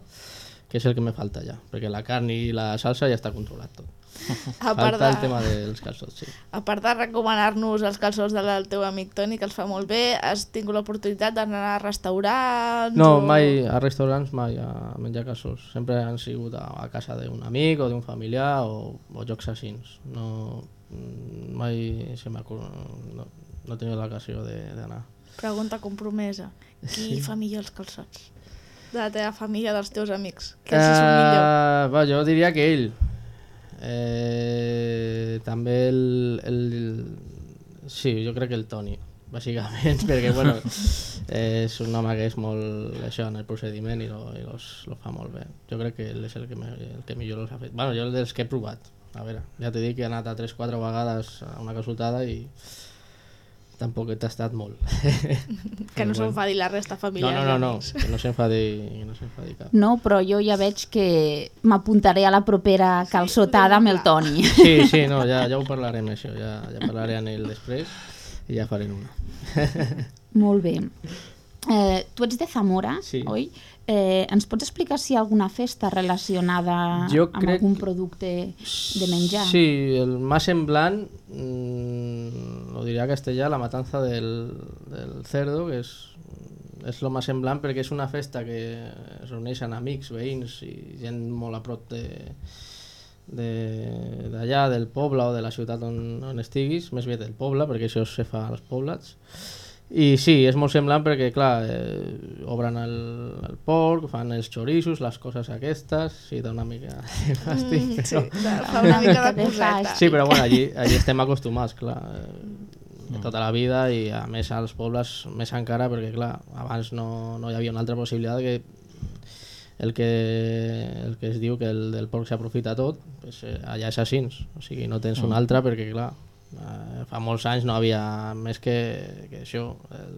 que és el que me falta ja, perquè la carn i la salsa ja està controlat tot. A part Falta de- el tema dels calçots, sí. A part de recomanar-nos els calçots del teu amic Toni, que els fa molt bé, has tingut l'oportunitat d'anar a restaurants? No, o... mai a restaurants, mai a menjar calçots. Sempre han sigut a, a casa d'un amic o d'un familiar o, o jocs així. No, mai se No, no he tingut l'ocasió de- d'anar. Pregunta compromesa. Qui Sí. fa millor els calçots? De la teva família, dels teus amics. Qui els hi surt millor? Eh, va, jo diria que ell. Eh, també el, el... Sí, jo crec que el Toni, bàsicament, perquè bueno, és un home que és molt això en el procediment i lo, i los, lo fa molt bé. Jo crec que ell és el que, me, el que millor els ha fet. Bueno, jo dels que he provat. A veure, ja t'he dit que he anat a 3-4 vegades a una consultada i tampoc he tastat molt. Que no s'enfadi la resta No, familiar. no, no, no, amics. que no s'enfadi no cap. No, però jo ja veig que m'apuntaré a la propera calçotada amb el Toni. Sí, sí, no, ja, ja ho parlarem això, ja, ja parlaré amb ell després i ja farem una. Molt bé. Eh, tu ets de Zamora, Sí. oi? Eh, ens pots explicar si hi ha alguna festa relacionada Jo amb crec algun producte de menjar? Sí, el más semblant, mm, lo diría castellà, la matanza del, del cerdo, que és, és lo más semblant perquè és una festa que es reuneixen amics, veïns i gent molt a prop de, de- d'allà, del poble o de la ciutat on, on estiguis, més bé del poble, perquè això se fa als poblats. I sí, és molt semblant perquè, clar, eh, obren el, el porc, fan els xorissos, les coses aquestes, sí, da una mica de fàstic, Mm, sí, fa una mica de coseta. Sí, però bueno, allí, allí estem acostumats, clar, eh, de tota la vida i a més als pobles més encara perquè, clar, abans no, no hi havia una altra possibilitat que el que, el que es diu que el del porc s'aprofita tot, pues, eh, allà és així, o sigui, no tens Mm. un altre perquè, clar, eh, fa molts anys no havia més que, que això, el,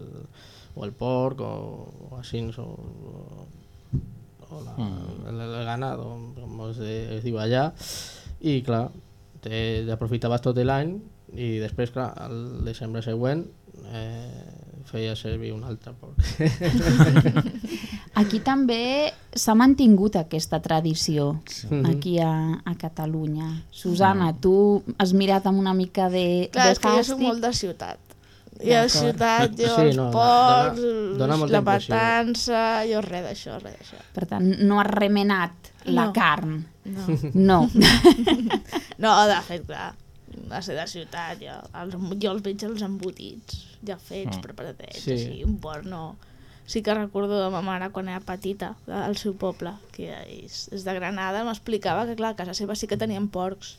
o el porc o, o així, o, o, o la, Mm. el, el ganado, com es, de, es diu allà, i clar, te- t'aprofitaves tot l'any i després, clar, el desembre següent eh, feia servir un altre porc. Aquí també s'ha mantingut aquesta tradició, aquí a, a Catalunya. Susana, tu has mirat amb una mica de, Clar, de és que jo soc molt de ciutat. I a ciutat, jo Sí, els no, porcs, dona- dona molta la matança, jo res d'això, res d'això. Per tant, no has remenat la No. carn. No. No. no, de fet, clar, a ser de ciutat, jo els, jo els veig els embotits, ja fets, Mm. preparadets, Sí. sí. així, un porc no... Sí que recordo de ma mare quan era petita, al seu poble, que és, és de Granada, m'explicava que clar, a casa seva sí que tenien porcs.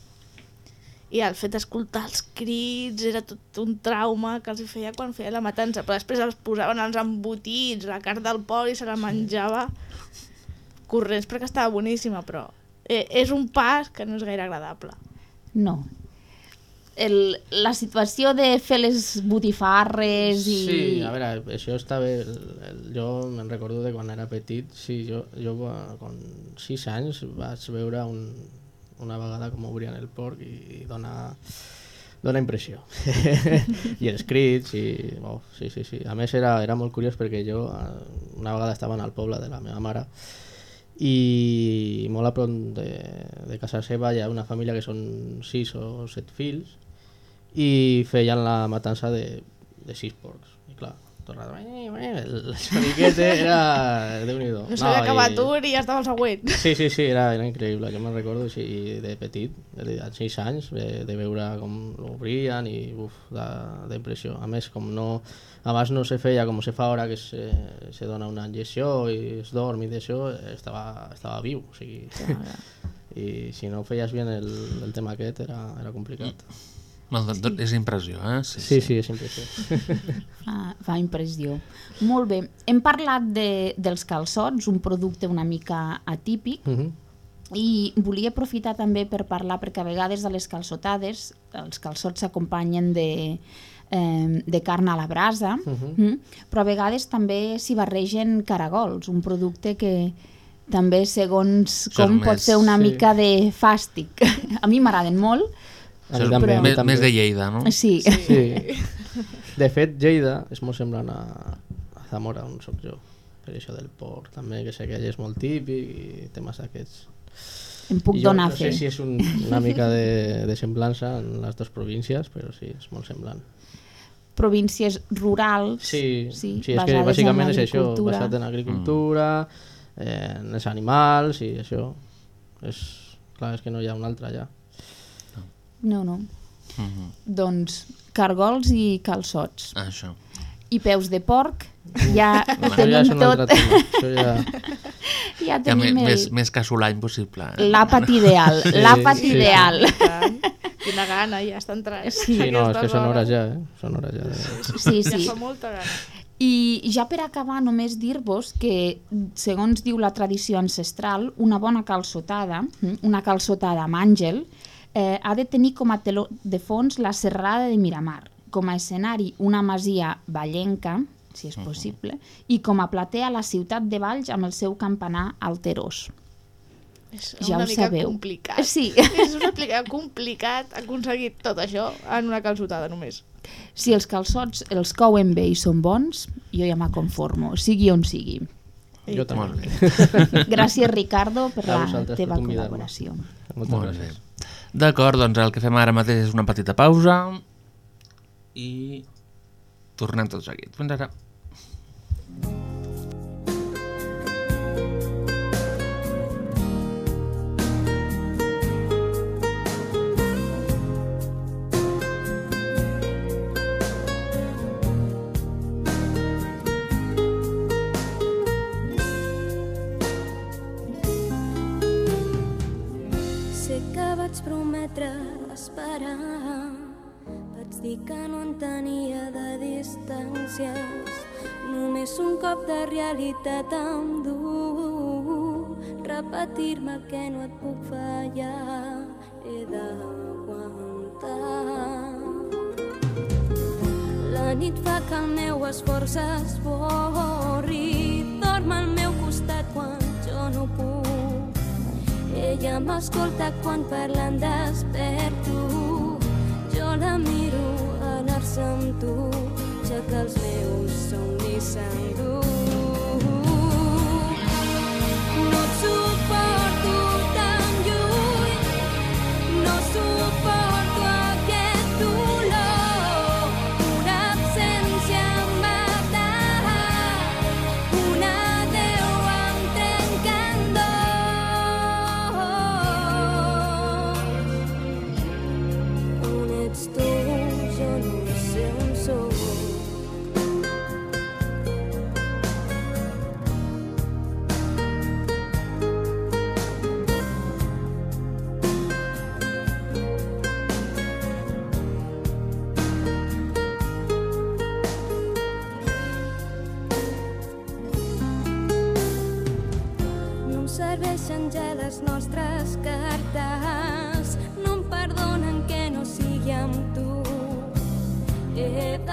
I el fet d'escoltar els crits era tot un trauma que els feia quan feia la matança, però després els posaven els embotits, la carn del porc i se la menjava corrents perquè estava boníssima, però eh, és un pas que no és gaire agradable. No. El, la situació de fer les botifarres i... Sí, a veure, això està bé. El, el, jo me'n recordo de quan era petit, sí, jo, jo con 6 anys vaig veure un, una vegada com obrien el porc i, i dona, dona impressió. I els crits, i, oh, sí, sí, sí. A més era, era molt curiós perquè jo eh, una vegada estava al poble de la meva mare i molt a prop de, de casa seva hi ha una família que són 6 o 7 fills i feien la matança de, de 6 porcs. I clar, tot el rato, el soniquet era déu nhi No s'havia acabat un i ja estava el següent. Sí, sí, sí, era, era increïble. Jo me'n recordo sí, de petit, de, de 6 anys, de, de veure com l'obrien i uf, de- d'impressió. A més, com no, abans no se feia com se fa ara, que se, se dona una injecció i es dorm i d'això, estava, estava viu. O sigui, I si no feies bien el, el tema aquest era, era complicat. Well, doncs és impressió, eh? Sí, sí, és impressió. Fa, fa impressió. Molt bé. Hem parlat de, dels calçots, un producte una mica atípic, Mhm. i volia aprofitar també per parlar, perquè a vegades a les calçotades els calçots s'acompanyen de, eh, de carn a la brasa, Mhm. mm, però a vegades també s'hi barregen caragols, un producte que també segons com pot més- ser una sí. mica de fàstic. a mi m'agraden molt, Això és també, a mi més, també. més de Lleida, no? Sí. sí. De fet, Lleida és molt semblant a, a Zamora, on soc jo. Per això del porc, també, que sé que allà és molt típic i temes aquests. Em puc jo donar no fe. sé si és un, una mica de, de semblança en les dues províncies, però sí, és molt semblant. províncies rurals, Sí, sí, sí és que bàsicament és això, basat en agricultura, eh, en els animals i això. És, clar, és que no hi ha un altre allà. No, no. Mhm. Doncs cargols i calçots. Això. I peus de porc, ja Bueno, ja tenim és un tot. això ja... ja Ja tenim me- el- més, més casolà impossible. eh? l'àpat ideal, l'àpat sí, sí. ideal. Quina gana, ja està entrant. Sí, no, és que són hores ja, eh? Són hores ja. De... Sí, sí. Ja fa molta gana. I ja per acabar, només dir-vos que, segons diu la tradició ancestral, una bona calçotada, mm, una calçotada amb àngel, eh, ha de tenir com a teló de fons la serrada de Miramar, com a escenari una masia vallenca, si és possible, i com a platea la ciutat de Valls amb el seu campanar alterós. És Ja una ho mica sabeu. complicat. Sí. És una mica complicat aconseguir tot això en una calçotada només. Si els calçots els couen bé i són bons, jo ja me conformo, sigui on sigui. Jo també. Gràcies, Ricardo, per la teva col·laboració. Moltes Molt gràcies. D'acord, doncs el que fem ara mateix és una petita pausa i tornem tot seguit. Fins ara. Distàncies. Només un cop de realitat em du. Repetir-me que no et puc fallar. He d'aguantar. La nit fa que el meu esforç esborri. Dorm al meu costat quan jo no puc. Ella m'escolta quan parlen desperto. Jo la miro anar-se amb tu, ja que els meus somnis s'endú. No et suporto tan lluny, no suporto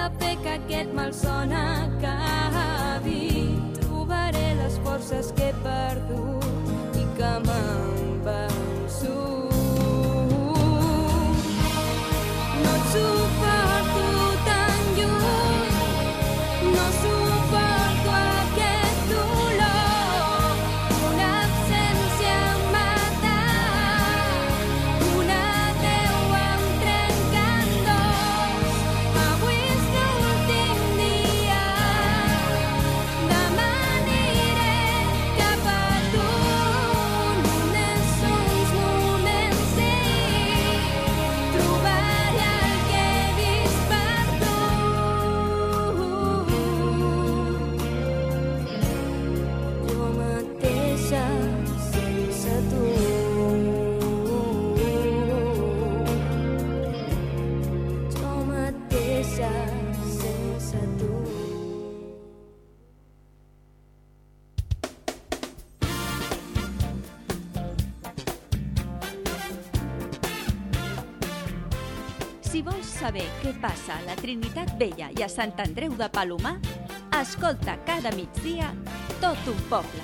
de fer que aquest malson acabi, trobaré les forces que he passa a la Trinitat Vella i a Sant Andreu de Palomar, escolta cada migdia tot un poble.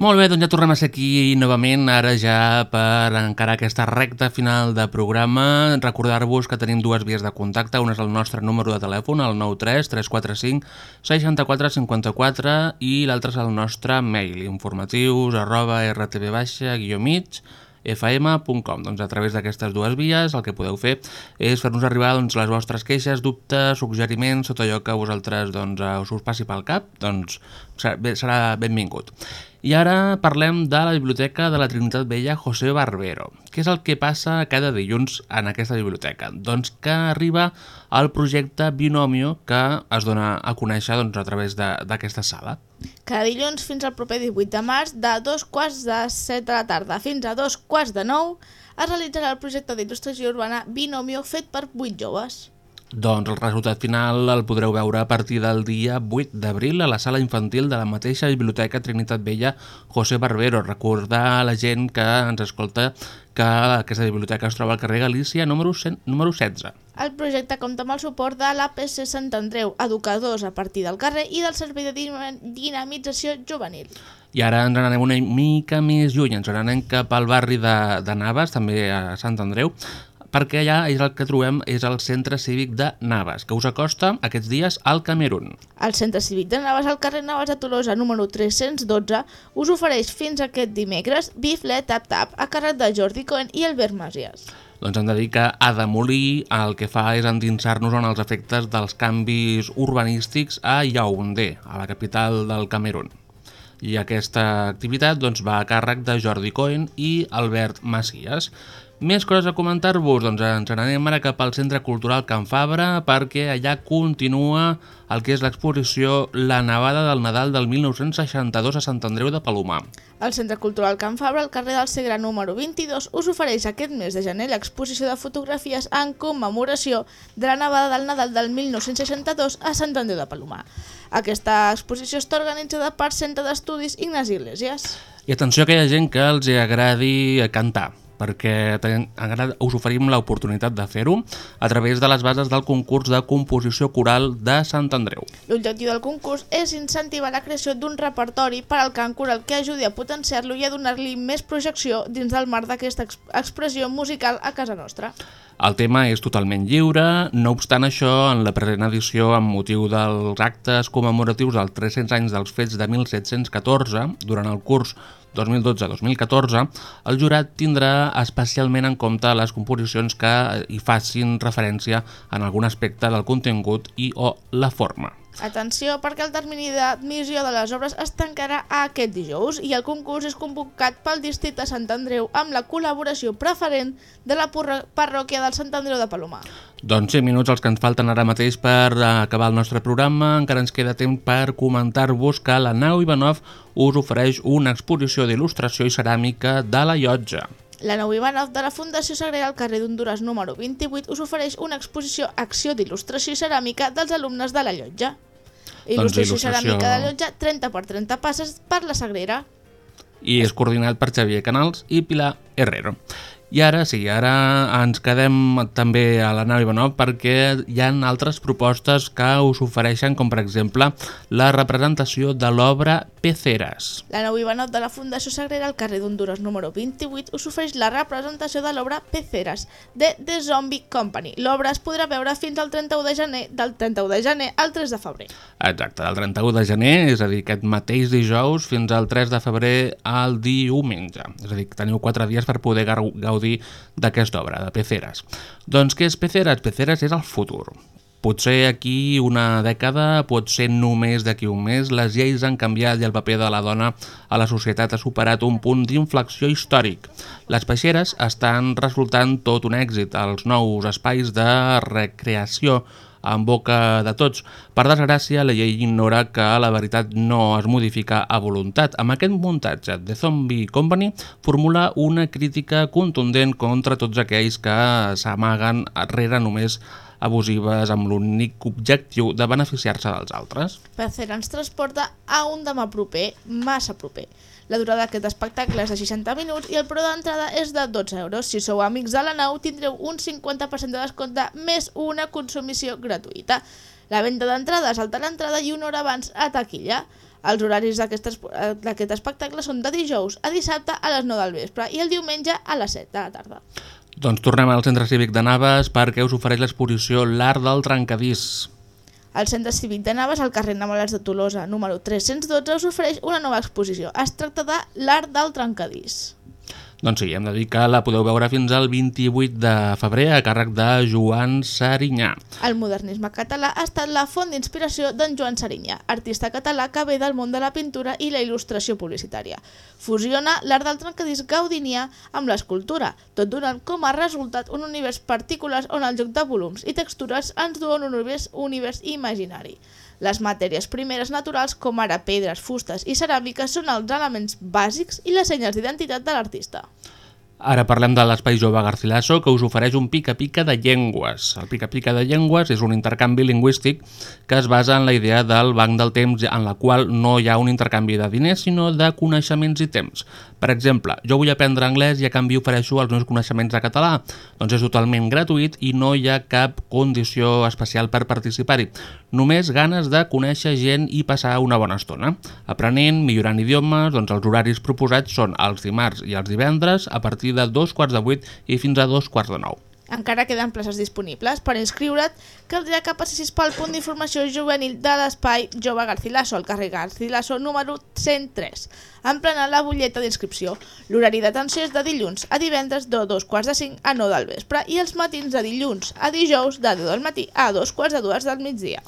Molt bé, doncs ja tornem a ser aquí novament, ara ja per encarar aquesta recta final de programa. Recordar-vos que tenim dues vies de contacte, una és el nostre número de telèfon, el 93 345 64 54 i l'altre és el nostre mail, informatius arroba rtb-mig fm.com. Doncs a través d'aquestes dues vies el que podeu fer és fer-nos arribar doncs, les vostres queixes, dubtes, suggeriments, tot allò que a vosaltres doncs, us, us passi pel cap, doncs serà, benvingut. I ara parlem de la Biblioteca de la Trinitat Vella José Barbero. Què és el que passa cada dilluns en aquesta biblioteca? Doncs que arriba el projecte Binomio que es dona a conèixer doncs, a través d'aquesta sala. Cada dilluns fins al proper 18 de març, de dos quarts de 7 de la tarda fins a dos quarts de 9, es realitzarà el projecte d'il·lustració urbana Binomio fet per 8 joves. Doncs el resultat final el podreu veure a partir del dia 8 d'abril a la sala infantil de la mateixa Biblioteca Trinitat Vella José Barbero. Recordar a la gent que ens escolta que aquesta biblioteca es troba al carrer Galícia número, 100, número 16. El projecte compta amb el suport de l'APC Sant Andreu, educadors a partir del carrer i del Servei de Dina- Dinamització Juvenil. I ara ens n'anem una mica més lluny, ens n'anem cap al barri de, de Navas, també a Sant Andreu, perquè allà és el que trobem és el centre cívic de Navas, que us acosta aquests dies al Camerún. El Centre Cívic de Navas al carrer Navas de Tolosa número 312 us ofereix fins aquest dimecres bifle tap tap a càrrec de Jordi Cohen i Albert Masias. Doncs hem de dir que Ada Molí el que fa és endinsar-nos en els efectes dels canvis urbanístics a Yaoundé, a la capital del Camerún. I aquesta activitat doncs, va a càrrec de Jordi Cohen i Albert Macias. Més coses a comentar-vos, doncs ens n'anem ara cap al Centre Cultural Can Fabra perquè allà continua el que és l'exposició La nevada del Nadal del 1962 a Sant Andreu de Palomar. El Centre Cultural Can Fabra, al carrer del Segre número 22, us ofereix aquest mes de gener l'exposició de fotografies en commemoració de la nevada del Nadal del 1962 a Sant Andreu de Palomar. Aquesta exposició està organitzada per Centre d'Estudis Ignasi Iglesias. I atenció a aquella gent que els agradi cantar perquè us oferim l'oportunitat de fer-ho a través de les bases del concurs de composició coral de Sant Andreu. L'objectiu del concurs és incentivar la creació d'un repertori per al cant coral que ajudi a potenciar-lo i a donar-li més projecció dins del marc d'aquesta ex expressió musical a casa nostra. El tema és totalment lliure, no obstant això, en la present edició, amb motiu dels actes commemoratius dels 300 anys dels fets de 1714, durant el curs 2012-2014, el jurat tindrà especialment en compte les composicions que hi facin referència en algun aspecte del contingut i o la forma. Atenció, perquè el termini d'admissió de les obres es tancarà aquest dijous i el concurs és convocat pel districte de Sant Andreu amb la col·laboració preferent de la parròquia del Sant Andreu de Palomar. Doncs 5 minuts els que ens falten ara mateix per acabar el nostre programa. Encara ens queda temps per comentar-vos que la nau Ivanov us ofereix una exposició d'il·lustració i ceràmica de la llotja. La Nou Ivanov de la Fundació Sagrera al carrer d'Honduras número 28 us ofereix una exposició Acció d'il·lustració i ceràmica dels alumnes de la llotja. Il·lustració, il·lustració- ceràmica de la llotja 30 per 30 passes per la Sagrera. i és coordinat per Xavier Canals i Pilar Herrero. I ara sí, ara ens quedem també a la nau Ivanov perquè hi ha altres propostes que us ofereixen, com per exemple la representació de l'obra Peceres. La Nou Ivanov de la Fundació Sagrera al carrer d'Honduras número 28 us ofereix la representació de l'obra Peceres de The Zombie Company. L'obra es podrà veure fins al 31 de gener, del 31 de gener al 3 de febrer. Exacte, del 31 de gener, és a dir, aquest mateix dijous fins al 3 de febrer al diumenge. És a dir, que teniu 4 dies per poder gau- gaudir d'aquesta obra, de Peceres. Doncs què és Peceres? Peceres és el futur. Potser aquí una dècada, pot ser només d'aquí un mes, les lleis han canviat i el paper de la dona a la societat ha superat un punt d'inflexió històric. Les peixeres estan resultant tot un èxit. Els nous espais de recreació en boca de tots. Per desgràcia, la llei ignora que la veritat no es modifica a voluntat. Amb aquest muntatge, The Zombie Company formula una crítica contundent contra tots aquells que s'amaguen rere només abusives amb l'únic objectiu de beneficiar-se dels altres. Pecer ens transporta a un demà proper, massa proper. La durada d'aquest espectacle és de 60 minuts i el preu d'entrada és de 12 euros. Si sou amics de la nau tindreu un 50% de descompte més una consumició gratuïta. La venda d'entrades alta l'entrada i una hora abans a taquilla. Els horaris d'aquest es- d'aquest espectacle són de dijous a dissabte a les 9 del vespre i el diumenge a les 7 de la tarda. Doncs tornem al Centre Cívic de Naves perquè us ofereix l'exposició L'Art del Trencadís. El Centre Cívic de Naves, al carrer Namalars de Tolosa, número 312, us ofereix una nova exposició. Es tracta de l'art del trencadís. Doncs sí, hem de dir que la podeu veure fins al 28 de febrer a càrrec de Joan Sarinyà. El modernisme català ha estat la font d'inspiració d'en Joan Sarinyà, artista català que ve del món de la pintura i la il·lustració publicitària. Fusiona l'art del trencadís gaudinià amb l'escultura, tot donant com a resultat un univers particular on el joc de volums i textures ens duen un univers, univers imaginari. Les matèries primeres naturals, com ara pedres, fustes i ceràmiques, són els elements bàsics i les senyes d'identitat de l'artista. Ara parlem de l'Espai Jove Garcilaso, que us ofereix un pica-pica de llengües. El pica-pica de llengües és un intercanvi lingüístic que es basa en la idea del banc del temps, en la qual no hi ha un intercanvi de diners, sinó de coneixements i temps. Per exemple, jo vull aprendre anglès i a canvi ofereixo els meus coneixements de català. Doncs és totalment gratuït i no hi ha cap condició especial per participar-hi. Només ganes de conèixer gent i passar una bona estona. Aprenent, millorant idiomes, doncs els horaris proposats són els dimarts i els divendres a partir de dos quarts de vuit i fins a dos quarts de nou. Encara queden places disponibles. Per inscriure't, caldrà que passessis pel punt d'informació juvenil de l'espai Jove Garcilaso, al carrer Garcilaso número 103, emplenant la butlleta d'inscripció. L'horari d'atenció és de dilluns a divendres de dos quarts de cinc a 9 del vespre i els matins de dilluns a dijous de 10 del matí a dos quarts de dues del migdia.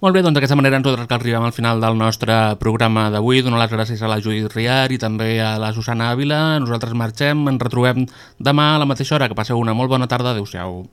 Molt bé, doncs d'aquesta manera nosaltres que arribem al final del nostre programa d'avui. Donar les gràcies a la Judit Riar i també a la Susana Ávila. Nosaltres marxem, ens retrobem demà a la mateixa hora. Que passeu una molt bona tarda. Adéu-siau.